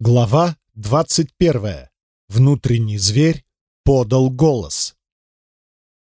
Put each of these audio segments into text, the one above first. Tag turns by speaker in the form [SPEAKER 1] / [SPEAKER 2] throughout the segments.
[SPEAKER 1] Глава 21. Внутренний зверь подал голос.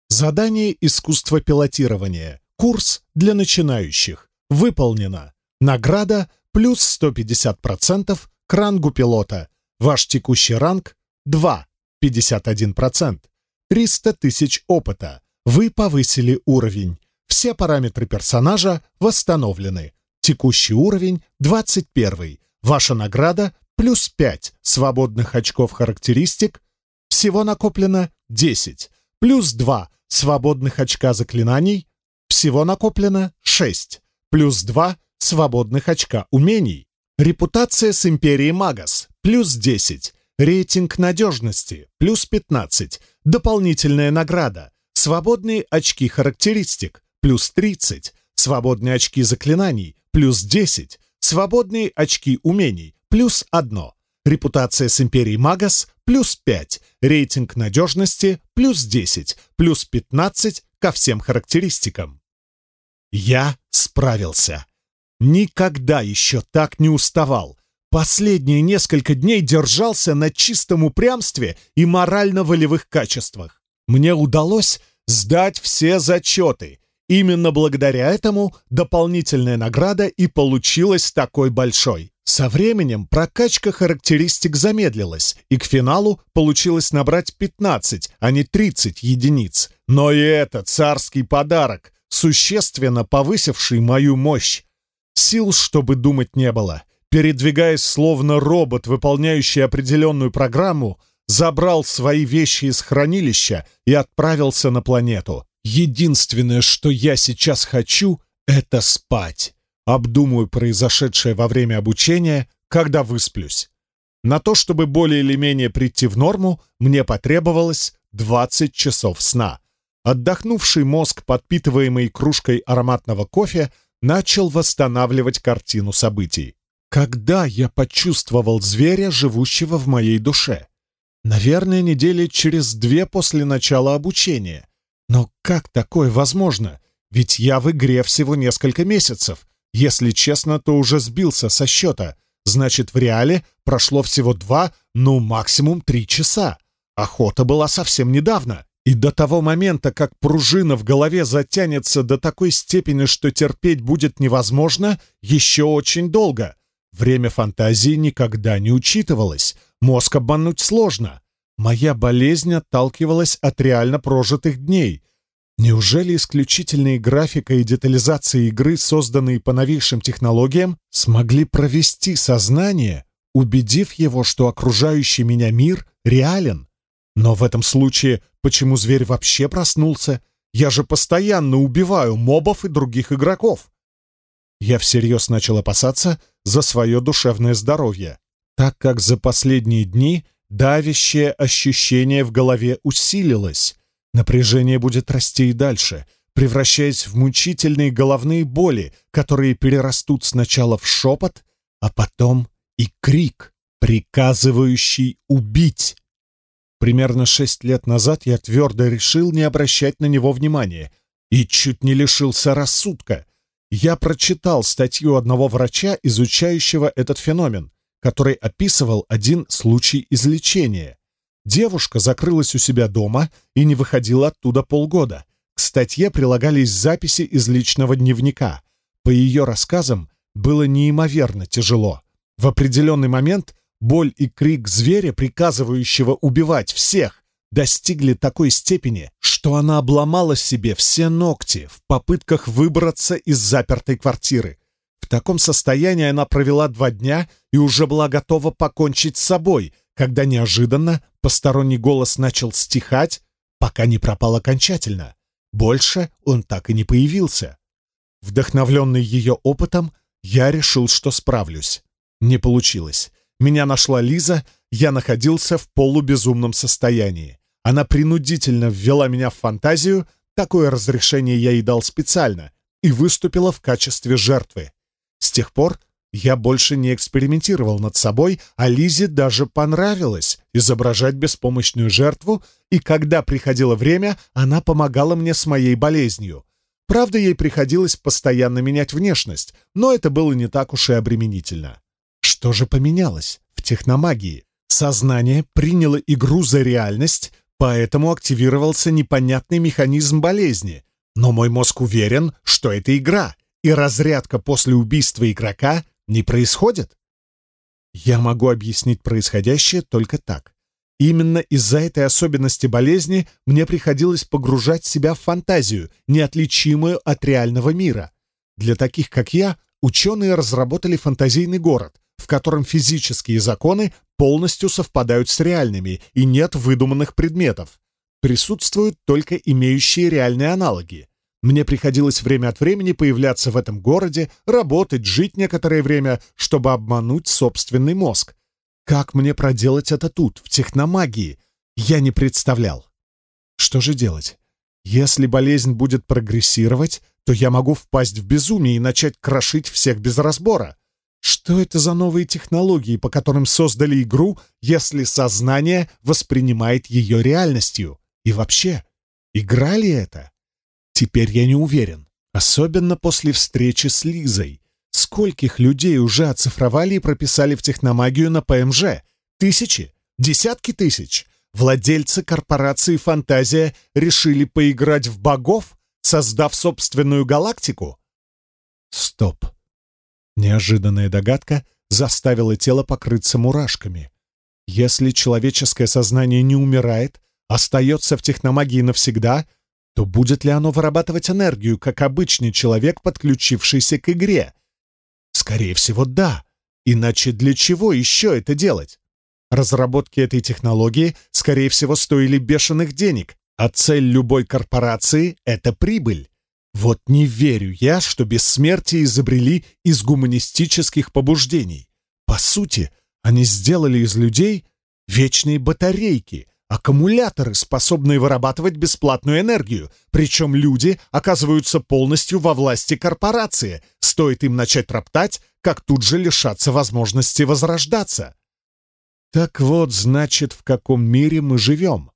[SPEAKER 1] Задание искусства пилотирования. Курс для начинающих. Выполнено. Награда плюс 150% к рангу пилота. Ваш текущий ранг 2, 51%. 300 тысяч опыта. Вы повысили уровень. Все параметры персонажа восстановлены. Текущий уровень 21. Ваша награда плюс 5 свободных очков характеристик, всего накоплено 10, плюс 2 свободных очка заклинаний, всего накоплено 6, плюс 2 свободных очка умений. Репутация с Империей Магас, плюс 10, рейтинг надежности, плюс 15, дополнительная награда, свободные очки характеристик, плюс 30, свободные очки заклинаний, плюс 10, свободные очки умений, плюс 1. Репутация с Империей Магас плюс 5. Рейтинг надежности плюс 10. Плюс 15 ко всем характеристикам. Я справился. Никогда еще так не уставал. Последние несколько дней держался на чистом упрямстве и морально-волевых качествах. Мне удалось сдать все зачеты. Именно благодаря этому дополнительная награда и получилась такой большой. Со временем прокачка характеристик замедлилась, и к финалу получилось набрать 15, а не 30 единиц. Но и это царский подарок, существенно повысивший мою мощь. Сил, чтобы думать, не было. Передвигаясь словно робот, выполняющий определенную программу, забрал свои вещи из хранилища и отправился на планету. Единственное, что я сейчас хочу, это спать. Обдумаю произошедшее во время обучения, когда высплюсь. На то, чтобы более или менее прийти в норму, мне потребовалось 20 часов сна. Отдохнувший мозг, подпитываемый кружкой ароматного кофе, начал восстанавливать картину событий. Когда я почувствовал зверя, живущего в моей душе? Наверное, недели через две после начала обучения. Но как такое возможно? Ведь я в игре всего несколько месяцев. Если честно, то уже сбился со счета. Значит, в реале прошло всего два, ну, максимум три часа. Охота была совсем недавно. И до того момента, как пружина в голове затянется до такой степени, что терпеть будет невозможно, еще очень долго. Время фантазии никогда не учитывалось. Мозг обмануть сложно. Моя болезнь отталкивалась от реально прожитых дней. Неужели исключительные графика и детализация игры, созданные по новейшим технологиям, смогли провести сознание, убедив его, что окружающий меня мир реален? Но в этом случае почему зверь вообще проснулся? Я же постоянно убиваю мобов и других игроков. Я всерьез начал опасаться за свое душевное здоровье, так как за последние дни давящее ощущение в голове усилилось, Напряжение будет расти и дальше, превращаясь в мучительные головные боли, которые перерастут сначала в шепот, а потом и крик, приказывающий убить. Примерно шесть лет назад я твердо решил не обращать на него внимания и чуть не лишился рассудка. Я прочитал статью одного врача, изучающего этот феномен, который описывал один случай излечения. Девушка закрылась у себя дома и не выходила оттуда полгода. К статье прилагались записи из личного дневника. По ее рассказам было неимоверно тяжело. В определенный момент боль и крик зверя, приказывающего убивать всех, достигли такой степени, что она обломала себе все ногти в попытках выбраться из запертой квартиры таком состоянии она провела два дня и уже была готова покончить с собой, когда неожиданно посторонний голос начал стихать, пока не пропал окончательно. Больше он так и не появился. Вдохновленный ее опытом, я решил, что справлюсь. Не получилось. Меня нашла Лиза, я находился в полубезумном состоянии. Она принудительно ввела меня в фантазию, такое разрешение я ей дал специально, и выступила в качестве жертвы. С тех пор я больше не экспериментировал над собой, а Лизе даже понравилось изображать беспомощную жертву, и когда приходило время, она помогала мне с моей болезнью. Правда, ей приходилось постоянно менять внешность, но это было не так уж и обременительно. Что же поменялось в техномагии. Сознание приняло игру за реальность, поэтому активировался непонятный механизм болезни. Но мой мозг уверен, что это игра, и разрядка после убийства игрока не происходит. Я могу объяснить происходящее только так. Именно из-за этой особенности болезни мне приходилось погружать себя в фантазию, неотличимую от реального мира. Для таких, как я, ученые разработали фантазийный город, в котором физические законы полностью совпадают с реальными и нет выдуманных предметов. Присутствуют только имеющие реальные аналоги. Мне приходилось время от времени появляться в этом городе, работать, жить некоторое время, чтобы обмануть собственный мозг. Как мне проделать это тут, в техномагии? Я не представлял. Что же делать? Если болезнь будет прогрессировать, то я могу впасть в безумие и начать крошить всех без разбора. Что это за новые технологии, по которым создали игру, если сознание воспринимает ее реальностью? И вообще, игра ли это? Теперь я не уверен. Особенно после встречи с Лизой. Скольких людей уже оцифровали и прописали в техномагию на ПМЖ? Тысячи? Десятки тысяч? Владельцы корпорации «Фантазия» решили поиграть в богов, создав собственную галактику? Стоп. Неожиданная догадка заставила тело покрыться мурашками. Если человеческое сознание не умирает, остается в техномагии навсегда — то будет ли оно вырабатывать энергию, как обычный человек, подключившийся к игре? Скорее всего, да. Иначе для чего еще это делать? Разработки этой технологии, скорее всего, стоили бешеных денег, а цель любой корпорации — это прибыль. Вот не верю я, что бессмертие изобрели из гуманистических побуждений. По сути, они сделали из людей вечные батарейки, аккумуляторы, способные вырабатывать бесплатную энергию, причем люди оказываются полностью во власти корпорации. Стоит им начать роптать, как тут же лишаться возможности возрождаться. Так вот, значит, в каком мире мы живем.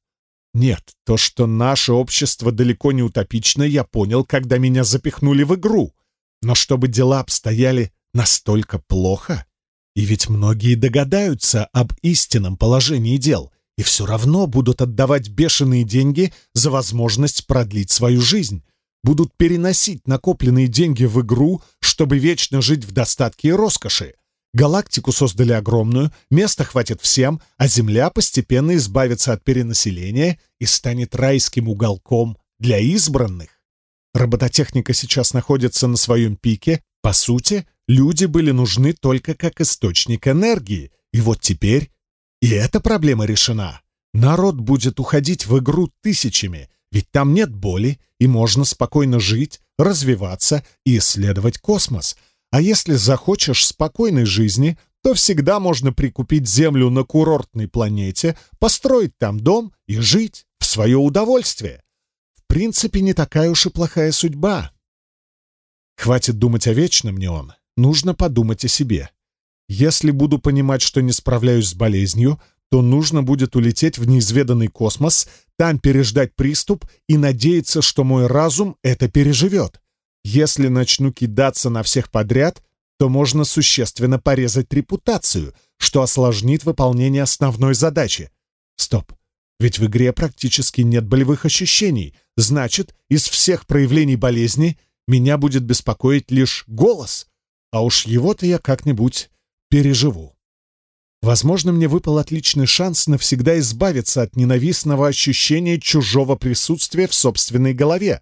[SPEAKER 1] Нет, то, что наше общество далеко не утопично, я понял, когда меня запихнули в игру. Но чтобы дела обстояли настолько плохо, и ведь многие догадаются об истинном положении дел И все равно будут отдавать бешеные деньги за возможность продлить свою жизнь. Будут переносить накопленные деньги в игру, чтобы вечно жить в достатке и роскоши. Галактику создали огромную, места хватит всем, а Земля постепенно избавится от перенаселения и станет райским уголком для избранных. Робототехника сейчас находится на своем пике. По сути, люди были нужны только как источник энергии, и вот теперь и эта проблема решена. Народ будет уходить в игру тысячами, ведь там нет боли, и можно спокойно жить, развиваться и исследовать космос — а если захочешь спокойной жизни, то всегда можно прикупить землю на курортной планете, построить там дом и жить в свое удовольствие. В принципе, не такая уж и плохая судьба. Хватит думать о вечном, не он. Нужно подумать о себе. Если буду понимать, что не справляюсь с болезнью, то нужно будет улететь в неизведанный космос, там переждать приступ и надеяться, что мой разум это переживет. Если начну кидаться на всех подряд, то можно существенно порезать репутацию, что осложнит выполнение основной задачи. Стоп. Ведь в игре практически нет болевых ощущений. Значит, из всех проявлений болезни меня будет беспокоить лишь голос. А уж его-то я как-нибудь переживу. Возможно, мне выпал отличный шанс навсегда избавиться от ненавистного ощущения чужого присутствия в собственной голове.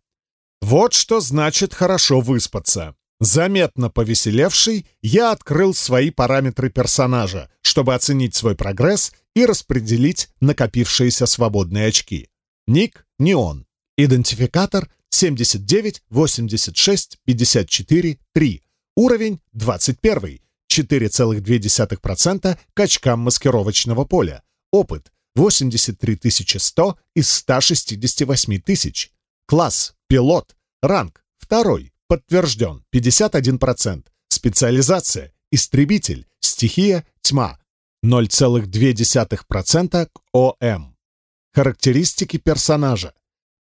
[SPEAKER 1] Вот что значит хорошо выспаться. Заметно повеселевший, я открыл свои параметры персонажа, чтобы оценить свой прогресс и распределить накопившиеся свободные очки. Ник — не он. Идентификатор — 79, 86, 54, 3. Уровень — 21. 4,2 процента очкам маскировочного поля. Опыт 83 100 из 168 тысяч. Класс «Пилот». Ранг «Второй». Подтвержден 51%. Специализация «Истребитель». Стихия «Тьма». 0,2% к ОМ. Характеристики персонажа.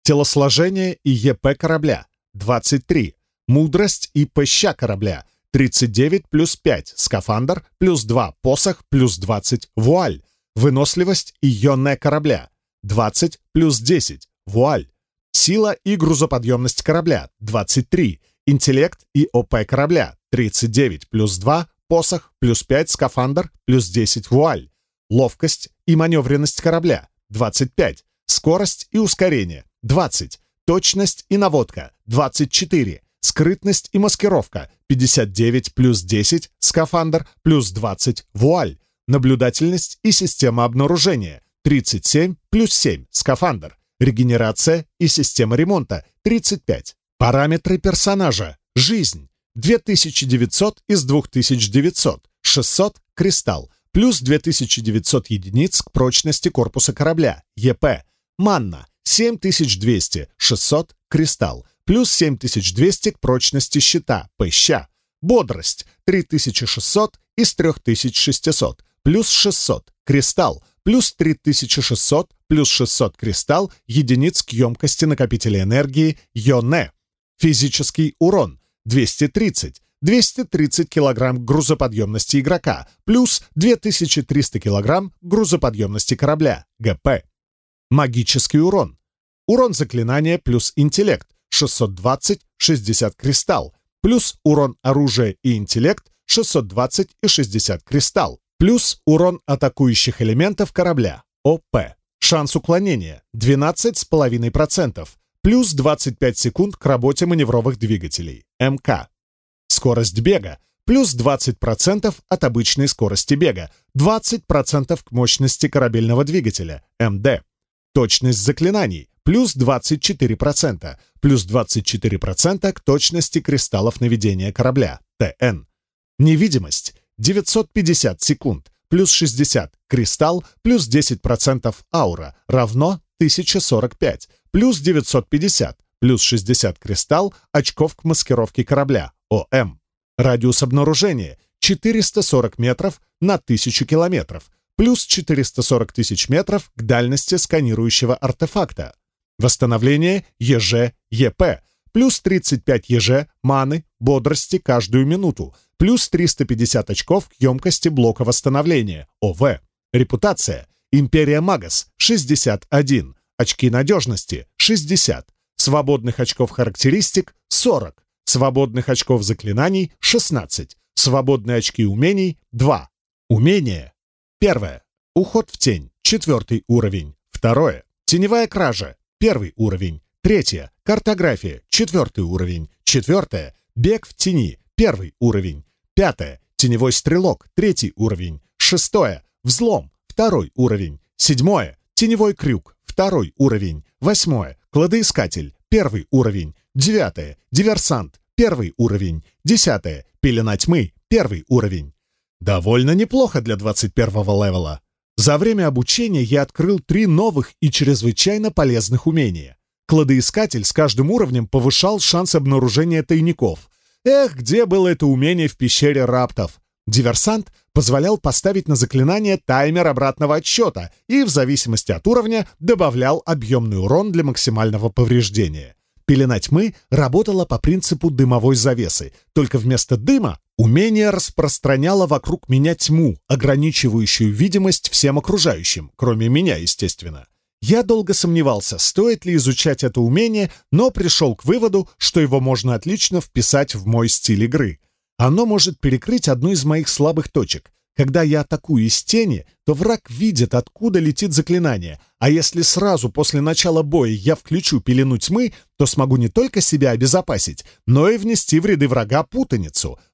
[SPEAKER 1] Телосложение и ЕП корабля – 23. Мудрость и ПЩ корабля – 39 плюс 5, скафандр, плюс 2, посох, плюс 20, вуаль. Выносливость и йонная корабля, 20 плюс 10, вуаль. Сила и грузоподъемность корабля, 23. Интеллект и ОП корабля, 39 плюс 2, посох, плюс 5, скафандр, плюс 10, вуаль. Ловкость и маневренность корабля, 25. Скорость и ускорение, 20. Точность и наводка, 24. Скрытность и маскировка — 59 плюс 10, скафандр плюс 20, вуаль. Наблюдательность и система обнаружения — 37 плюс 7, скафандр. Регенерация и система ремонта — 35. Параметры персонажа. Жизнь. 2900 из 2900. 600 — кристалл. Плюс 2900 единиц к прочности корпуса корабля. ЕП. Манна. 7200. 600 — кристалл плюс 7200 к прочности щита, ПЩ, бодрость 3600 из 3600, плюс 600, кристалл, плюс 3600, плюс 600 кристалл единиц к емкости накопителя энергии ЙОНЕ, физический урон 230, 230 кг грузоподъемности игрока, плюс 2300 кг грузоподъемности корабля, ГП. Магический урон. Урон заклинания плюс интеллект, 620 60 кристалл, плюс урон оружия и интеллект 620 и 60 кристалл, плюс урон атакующих элементов корабля, ОП. Шанс уклонения 12,5%, плюс 25 секунд к работе маневровых двигателей, МК. Скорость бега плюс 20% от обычной скорости бега, 20% к мощности корабельного двигателя, МД. Точность заклинаний плюс 24%, плюс 24% к точности кристаллов наведения корабля, ТН. Невидимость 950 секунд, плюс 60 кристалл, плюс 10% аура, равно 1045, плюс 950, плюс 60 кристалл, очков к маскировке корабля, ОМ. Радиус обнаружения 440 метров на 1000 километров, плюс 440 тысяч метров к дальности сканирующего артефакта. Восстановление ЕЖ ЕП. Плюс 35 ЕЖ маны, бодрости каждую минуту. Плюс 350 очков к емкости блока восстановления, ОВ. Репутация. Империя Магас, 61. Очки надежности, 60. Свободных очков характеристик, 40. Свободных очков заклинаний, 16. Свободные очки умений, 2. Умение. Первое. Уход в тень, четвертый уровень. Второе. Теневая кража, первый уровень, третье – картография, четвертый уровень, четвертое – бег в тени, первый уровень, пятое – теневой стрелок, третий уровень, шестое – взлом, второй уровень, седьмое – теневой крюк, второй уровень, восьмое – кладоискатель, первый уровень, девятое – диверсант, первый уровень, десятое – пелена тьмы, первый уровень. Довольно неплохо для 21 левела. За время обучения я открыл три новых и чрезвычайно полезных умения. Кладоискатель с каждым уровнем повышал шанс обнаружения тайников. Эх, где было это умение в пещере раптов? Диверсант позволял поставить на заклинание таймер обратного отсчета и, в зависимости от уровня, добавлял объемный урон для максимального повреждения. Пелена тьмы работала по принципу дымовой завесы, только вместо дыма Умение распространяло вокруг меня тьму, ограничивающую видимость всем окружающим, кроме меня, естественно. Я долго сомневался, стоит ли изучать это умение, но пришел к выводу, что его можно отлично вписать в мой стиль игры. Оно может перекрыть одну из моих слабых точек. Когда я атакую из тени, то враг видит, откуда летит заклинание, а если сразу после начала боя я включу пелену тьмы, то смогу не только себя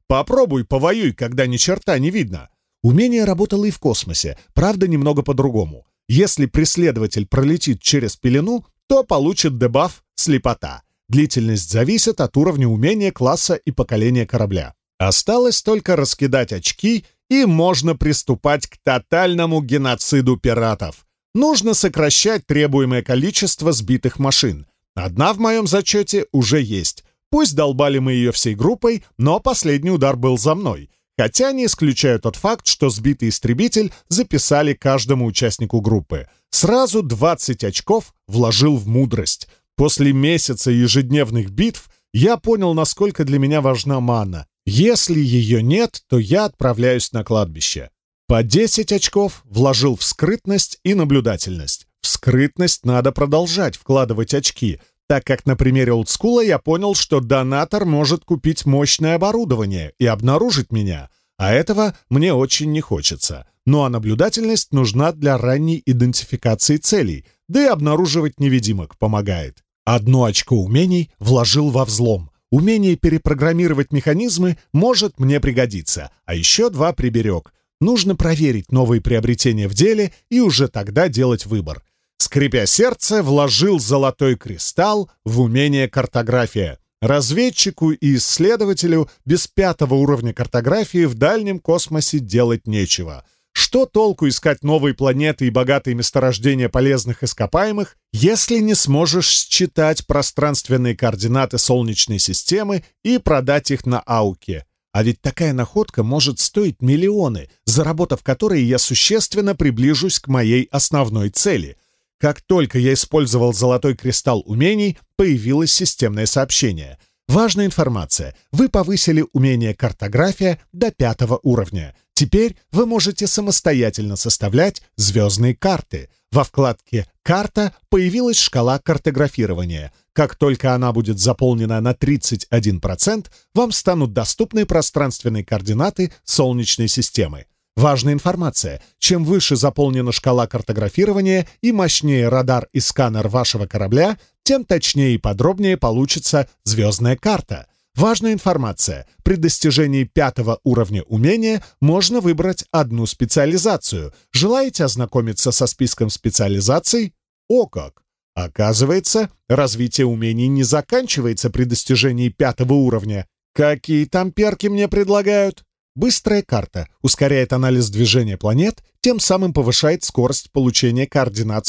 [SPEAKER 1] обезопасить, но и внести в ряды врага путаницу — Попробуй, повоюй, когда ни черта не видно. Умение работало и в космосе, правда, немного по-другому. Если преследователь пролетит через пелену, то получит дебаф «слепота». Длительность зависит от уровня умения, класса и поколения корабля. Осталось только раскидать очки, и можно приступать к тотальному геноциду пиратов. Нужно сокращать требуемое количество сбитых машин. Одна в моем зачете уже есть. Пусть долбали мы ее всей группой, но последний удар был за мной. Хотя не исключаю тот факт, что сбитый истребитель записали каждому участнику группы. Сразу 20 очков вложил в мудрость. После месяца ежедневных битв я понял, насколько для меня важна мана. Если ее нет, то я отправляюсь на кладбище. По 10 очков вложил в скрытность и наблюдательность. В скрытность надо продолжать вкладывать очки, Так как, на примере олдскула, я понял, что донатор может купить мощное оборудование и обнаружить меня, а этого мне очень не хочется. Ну а наблюдательность нужна для ранней идентификации целей, да и обнаруживать невидимок помогает. Одно очко умений вложил во взлом. Умение перепрограммировать механизмы может мне пригодиться, а еще два приберег. Нужно проверить новые приобретения в деле и уже тогда делать выбор — Скрипя сердце, вложил золотой кристалл в умение картография. Разведчику и исследователю без пятого уровня картографии в дальнем космосе делать нечего. Что толку искать новые планеты и богатые месторождения полезных ископаемых, если не сможешь считать пространственные координаты Солнечной системы и продать их на Ауке? А ведь такая находка может стоить миллионы, заработав которые я существенно приближусь к моей основной цели. как только я использовал золотой кристалл умений, появилось системное сообщение. Важная информация. Вы повысили умение картография до пятого уровня. Теперь вы можете самостоятельно составлять звездные карты. Во вкладке «Карта» появилась шкала картографирования. Как только она будет заполнена на 31%, вам станут доступны пространственные координаты Солнечной системы. Важная информация. Чем выше заполнена шкала картографирования и мощнее радар и сканер вашего корабля, тем точнее и подробнее получится звездная карта — Важная информация. При достижении пятого уровня умения можно выбрать одну специализацию. Желаете ознакомиться со списком специализаций? О как! Оказывается, развитие умений не заканчивается при достижении пятого уровня. Какие там перки мне предлагают? Быстрая карта ускоряет анализ движения планет, тем самым повышает скорость получения координат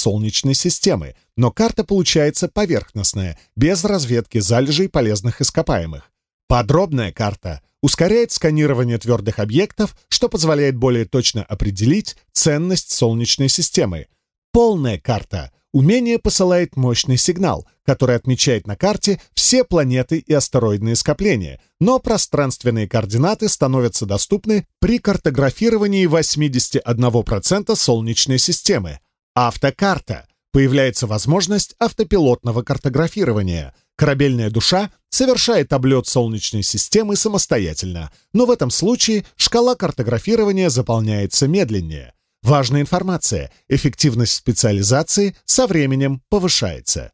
[SPEAKER 1] Солнечной системы, но карта получается поверхностная, без разведки залежей полезных ископаемых. Подробная карта ускоряет сканирование твердых объектов, что позволяет более точно определить ценность Солнечной системы. Полная карта умение посылает мощный сигнал, который отмечает на карте все планеты и астероидные скопления, но пространственные координаты становятся доступны при картографировании 81% Солнечной системы. Автокарта. Появляется возможность автопилотного картографирования — Корабельная душа совершает облет Солнечной системы самостоятельно, но в этом случае шкала картографирования заполняется медленнее. Важная информация, эффективность специализации со временем повышается.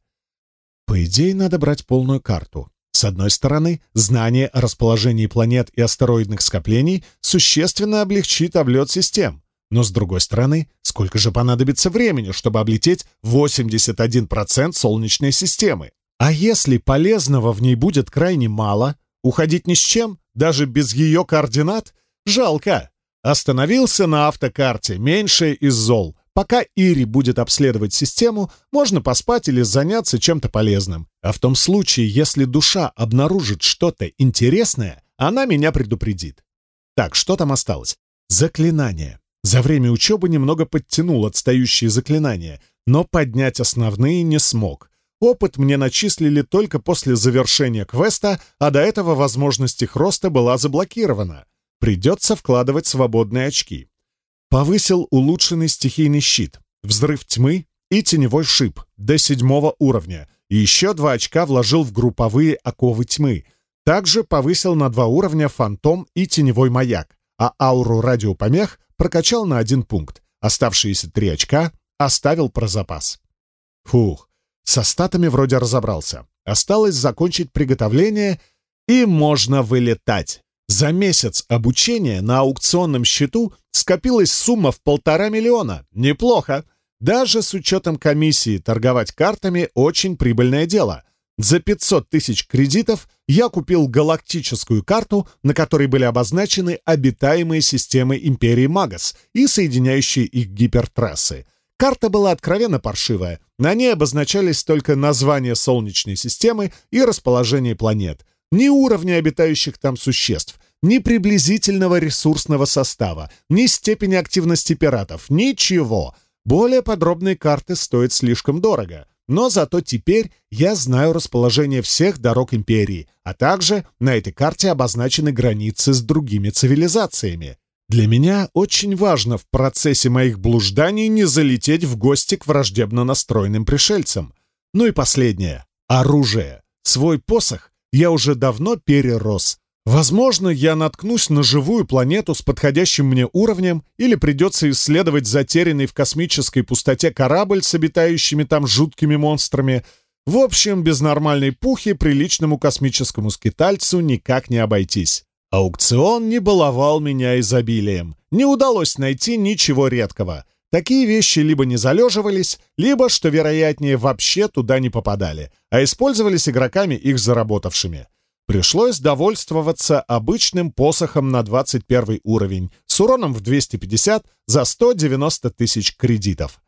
[SPEAKER 1] По идее, надо брать полную карту. С одной стороны, знание о расположении планет и астероидных скоплений существенно облегчит облет систем. Но с другой стороны, сколько же понадобится времени, чтобы облететь 81% Солнечной системы? А если полезного в ней будет крайне мало, уходить ни с чем, даже без ее координат, жалко. Остановился на автокарте, меньшее из зол. Пока Ири будет обследовать систему, можно поспать или заняться чем-то полезным. А в том случае, если душа обнаружит что-то интересное, она меня предупредит. Так, что там осталось? Заклинание. За время учебы немного подтянул отстающие заклинания, но поднять основные не смог. Опыт мне начислили только после завершения квеста, а до этого возможность их роста была заблокирована. придется вкладывать свободные очки. Повысил улучшенный стихийный щит, взрыв тьмы и теневой шип до седьмого уровня. Еще два очка вложил в групповые оковы тьмы. Также повысил на два уровня фантом и теневой маяк, а ауру радиопомех прокачал на один пункт. Оставшиеся три очка оставил про запас. Фух, со статами вроде разобрался. Осталось закончить приготовление, и можно вылетать. За месяц обучения на аукционном счету скопилась сумма в полтора миллиона. Неплохо. Даже с учетом комиссии торговать картами очень прибыльное дело. За 500 тысяч кредитов я купил галактическую карту, на которой были обозначены обитаемые системы Империи Магас и соединяющие их гипертрассы. Карта была откровенно паршивая. На ней обозначались только названия Солнечной системы и расположение планет. Ни уровня обитающих там существ, ни приблизительного ресурсного состава, ни степени активности пиратов, ничего. Более подробные карты стоят слишком дорого. но зато теперь я знаю расположение всех дорог Империи, а также на этой карте обозначены границы с другими цивилизациями. Для меня очень важно в процессе моих блужданий не залететь в гости к враждебно настроенным пришельцам. Ну и последнее — оружие. Свой посох я уже давно перерос. Возможно, я наткнусь на живую планету с подходящим мне уровнем или придется исследовать затерянный в космической пустоте корабль с обитающими там жуткими монстрами. В общем, без нормальной пухи приличному космическому скитальцу никак не обойтись. Аукцион не баловал меня изобилием. Не удалось найти ничего редкого. Такие вещи либо не залеживались, либо, что вероятнее, вообще туда не попадали, а использовались игроками, их заработавшими. Пришлось довольствоваться обычным посохом на 21 уровень с уроном в 250 за 190 тысяч кредитов.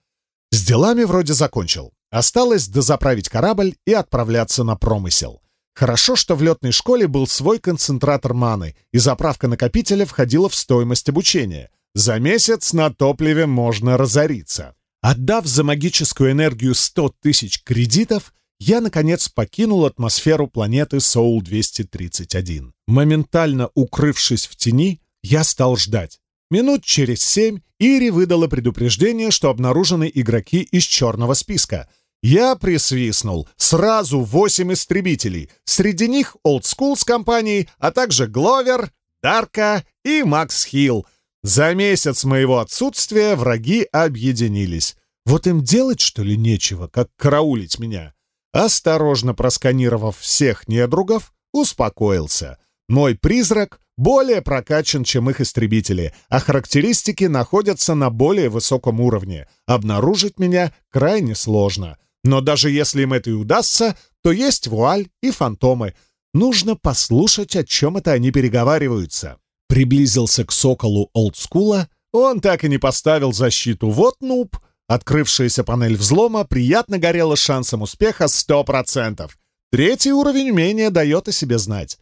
[SPEAKER 1] С делами вроде закончил. Осталось дозаправить корабль и отправляться на промысел. Хорошо, что в летной школе был свой концентратор маны, и заправка накопителя входила в стоимость обучения — За месяц на топливе можно разориться. Отдав за магическую энергию 100 тысяч кредитов, я, наконец, покинул атмосферу планеты Соул-231. Моментально укрывшись в тени, я стал ждать. Минут через семь Ири выдала предупреждение, что обнаружены игроки из черного списка — я присвистнул. Сразу восемь истребителей. Среди них Old School с компанией, а также Гловер, Дарка и Макс Хилл. За За месяц моего отсутствия враги объединились. Вот им делать, что ли, нечего, как караулить меня. Осторожно просканировав всех недругов, успокоился. Мой призрак более прокачан, чем их истребители, а характеристики находятся на более высоком уровне. Обнаружить меня крайне сложно. Но даже если им это и удастся, то есть вуаль и фантомы. Нужно послушать, о чем это они переговариваются. Приблизился к соколу олдскула, он так и не поставил защиту. Вот нуб! Открывшаяся панель взлома приятно горела шансом успеха 100%. Третий уровень умения дает о себе знать.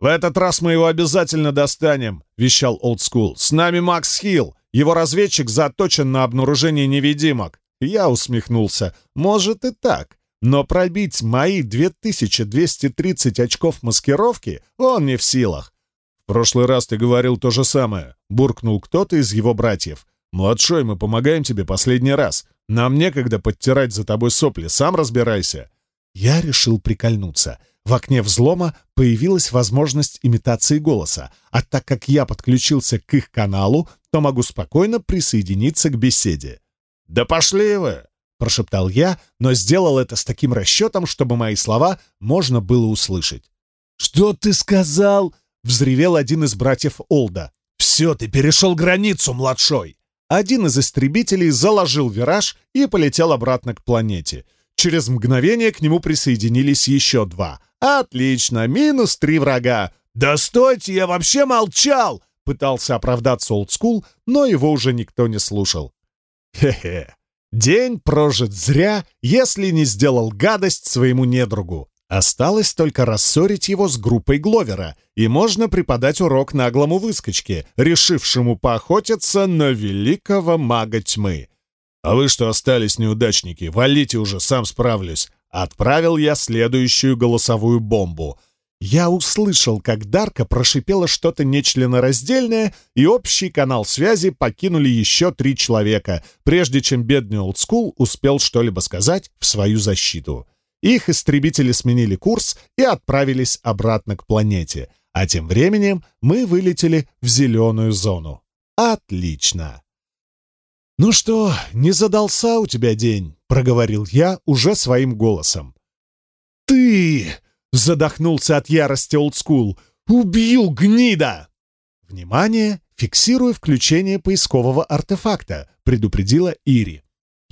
[SPEAKER 1] «В этот раз мы его обязательно достанем», — вещал олдскул. «С нами Макс Хилл. Его разведчик заточен на обнаружение невидимок». Я усмехнулся. «Может и так. Но пробить мои 2230 очков маскировки он не в силах. Прошлый раз ты говорил то же самое», — буркнул кто-то из его братьев. «Младшой, мы помогаем тебе последний раз. Нам некогда подтирать за тобой сопли, сам разбирайся». Я решил прикольнуться. В окне взлома появилась возможность имитации голоса, а так как я подключился к их каналу, то могу спокойно присоединиться к беседе. «Да пошли вы!» — прошептал я, но сделал это с таким расчетом, чтобы мои слова можно было услышать. «Что ты сказал?» взревел один из братьев Олда. «Все, ты перешел границу, младшой!» Один из истребителей заложил вираж и полетел обратно к планете. Через мгновение к нему присоединились еще два. «Отлично! Минус три врага!» «Да стойте, я вообще молчал!» Пытался оправдаться Олдскул, но его уже никто не слушал. «Хе-хе! День прожит зря, если не сделал гадость своему недругу. Осталось только рассорить его с группой Гловера, и можно преподать урок наглому выскочке, решившему поохотиться на великого мага тьмы. «А вы что остались, неудачники? Валите уже, сам справлюсь!» Отправил я следующую голосовую бомбу. Я услышал, как Дарка прошипела что-то нечленораздельное, и общий канал связи покинули еще три человека, прежде чем бедный олдскул успел что-либо сказать в свою защиту. Их истребители сменили курс и отправились обратно к планете, а тем временем мы вылетели в зеленую зону. Отлично! «Ну что, не задался у тебя день?» — проговорил я уже своим голосом. «Ты!» — задохнулся от ярости олдскул. «Убью гнида!» «Внимание! Фиксирую включение поискового артефакта», — предупредила Ири.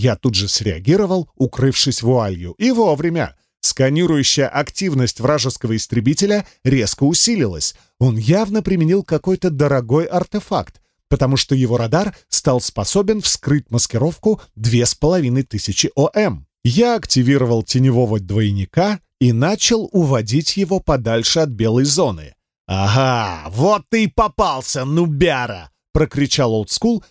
[SPEAKER 1] Я тут же среагировал, укрывшись вуалью, и вовремя. Сканирующая активность вражеского истребителя резко усилилась. Он явно применил какой-то дорогой артефакт, потому что его радар стал способен вскрыть маскировку 2500 ОМ. Я активировал теневого двойника и начал уводить его подальше от белой зоны. «Ага, вот ты и попался, нубяра!» — прокричал олдскул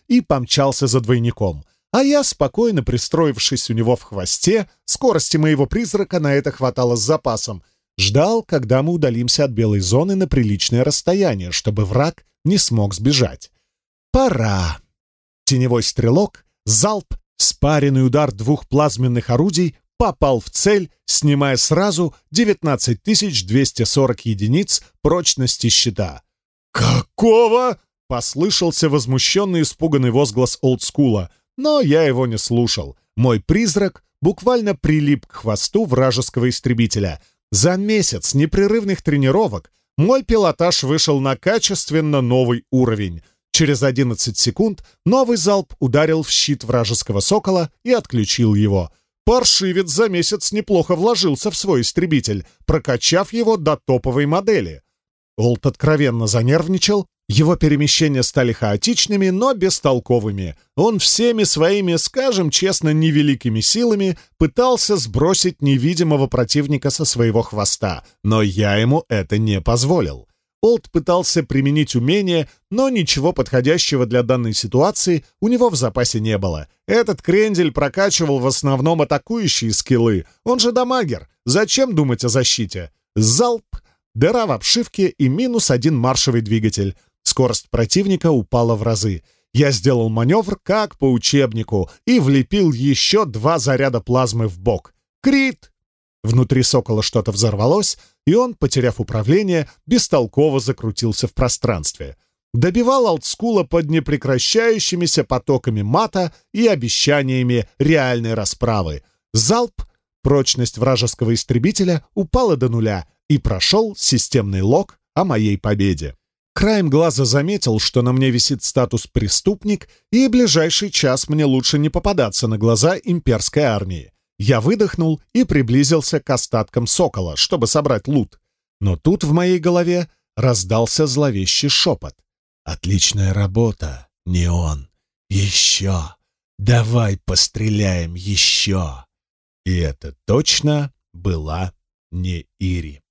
[SPEAKER 1] А я, спокойно пристроившись у него в хвосте, скорости моего призрака на это хватало с запасом, ждал, когда мы удалимся от белой зоны на приличное расстояние, чтобы враг не смог сбежать. Пора. Теневой стрелок, залп, спаренный удар двух плазменных орудий попал в цель, снимая сразу 19240 единиц прочности щита. «Какого?» — послышался возмущенный испуганный возглас олдскула — но я его не слушал. Мой призрак буквально прилип к хвосту вражеского истребителя. За месяц непрерывных тренировок мой пилотаж вышел на качественно новый уровень. Через 11 секунд новый залп ударил в щит вражеского «Сокола» и отключил его. Паршивец за месяц неплохо вложился в свой истребитель, прокачав его до топовой модели. Олд откровенно занервничал его перемещения стали хаотичными, но бестолковыми. Он всеми своими, скажем честно, невеликими силами пытался сбросить невидимого противника со своего хвоста, но я ему это не позволил. Олд пытался применить умение, но ничего подходящего для данной ситуации у него в запасе не было. Этот крендель прокачивал в основном атакующие скиллы, он же дамагер, зачем думать о защите? Залп, дыра в обшивке и минус один маршевый двигатель — скорость противника упала в разы. Я сделал маневр, как по учебнику, и влепил еще два заряда плазмы в бок. Крит! Внутри сокола что-то взорвалось, и он, потеряв управление, бестолково закрутился в пространстве. Добивал Алтскула под непрекращающимися потоками мата и обещаниями реальной расправы. Залп, прочность вражеского истребителя упала до нуля, и прошел системный лог о моей победе. Краем глаза заметил, что на мне висит статус «преступник», и ближайший час мне лучше не попадаться на глаза имперской армии. Я выдохнул и приблизился к остаткам сокола, чтобы собрать лут. Но тут в моей голове раздался зловещий шепот. «Отличная работа, не он. Еще! Давай постреляем еще!» И это точно была не Ири.